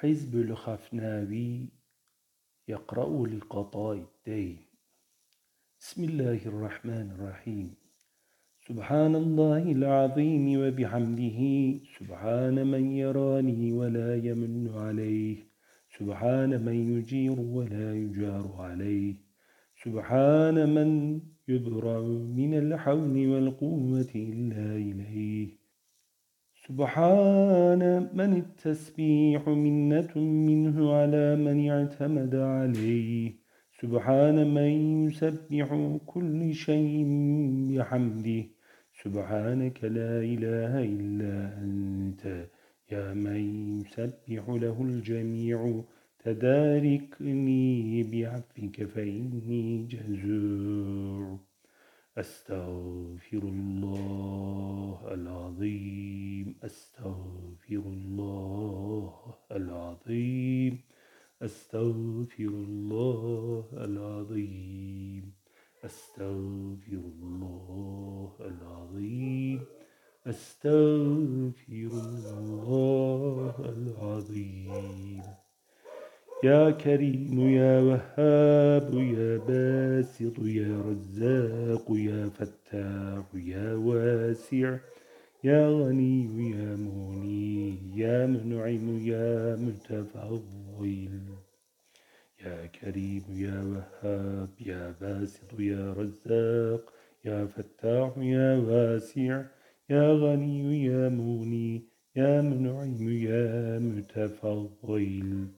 حزب الخفناوي يقرأ لقضاء الدين. بسم الله الرحمن الرحيم. سبحان الله العظيم وبحمده. سبحان من يراني ولا يمن عليه. سبحان من يجير ولا يجار عليه. سبحان من يبرأ من الحول والقوة إلا إليه. سبحان من التسبيح منة منه على من اعتمد عليه. سبحان من يسبح كل شيء بحمده. سبحانك لا إله إلا أنت. يا من يسبح له الجميع تداركني بعفك فإني جزوع. أستغفر الله العظيم أستغفر الله العظيم. أستغفر الله العظيم. أستغفر الله العظيم. أستغفر الله العظيم. يا كريم يا وهاب يا باسط يا رزاق يا فتاح يا واسع يا غني يا يا منعم يا متفضل يا كريم يا وهاب يا باسط يا رزاق يا فتاح يا واسع يا غني يا مغني يا منعم يا متفضل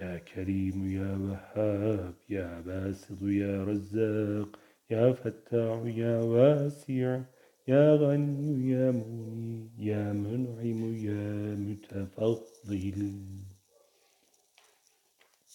يا كريم يا وهاب يا باسط يا رزاق يا فتاح يا واسع يا غني يا مغني يا منعم يا متفضل.